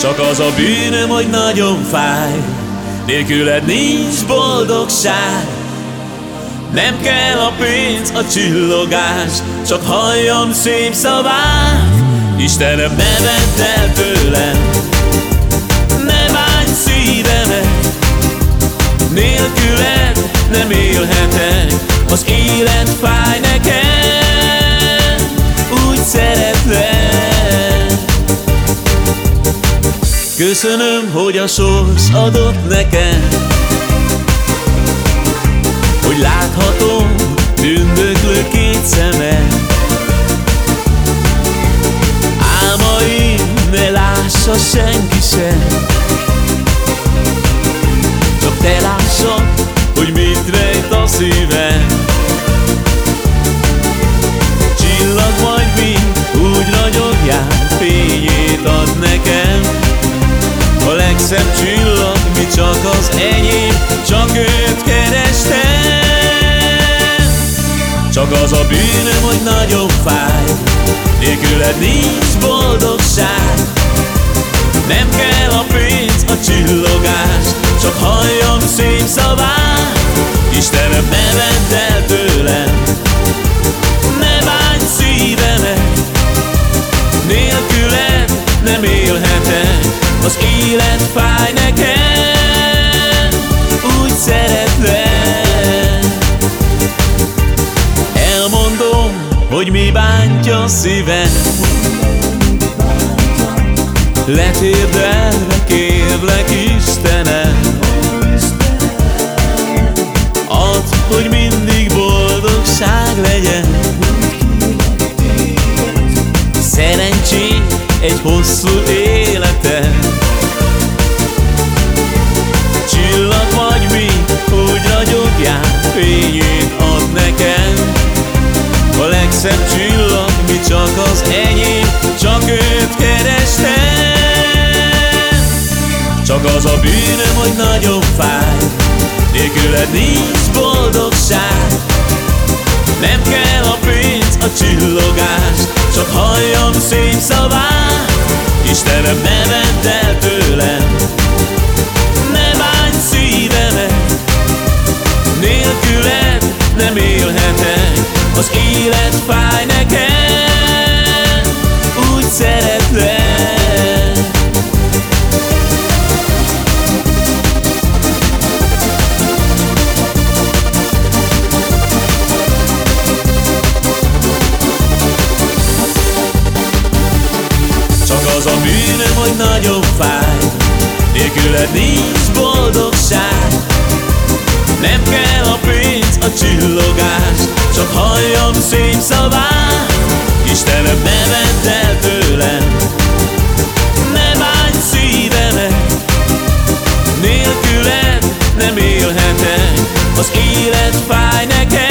Csak az a bűnöm, hogy nagyon fáj Nélküled nincs boldogság. Nem kell a pénz, a csillogás Csak halljam szép szavát. Istenem, ne vedd el tőlem Ne bánj szívemet. Nélküled nem élhetek Az élet fáj nekem Köszönöm, hogy a sors adott nekem. Hogy láthatom tündöklő két szemet Álmaim ne lássa senki sem csillag, mi csak az enyém, csak őt kerestem. Csak az a bűnöm, hogy nagyon fáj Nélküled nincs boldogság. Nem kell a pénz, a csillogás Csak halljam szép szavát. Istenem, ne vedd el tőlem Ne bánj szívemet Nélküled nem élhetek az élet fáj nekem Úgy szeretlek. Elmondom, hogy mi bántja a szívem. Letérdelve kérlek Istenem. Add, hogy mindig boldogság legyen egy hosszú életet legszebb csillag, mi csak az enyém, csak őt kerestem. Csak az a bűnöm, hogy nagyon fáj, nélküled nincs boldogság. Nem kell a csillogás, csak halljam szép szavát. Istenem, ne vedd el tőlem, ne bánj szívemet, nélküled nem élhetek. Az élet fáj nekem hogy nagyon fáj. Nélküled nincs boldogság. Nem kell a pénz, a csillogás. Csak halljam szép szavát. Istenem, ne vedd el tőlem. Ne bánj szívemet. Nélküled nem élhetek. Az élet fáj nekem.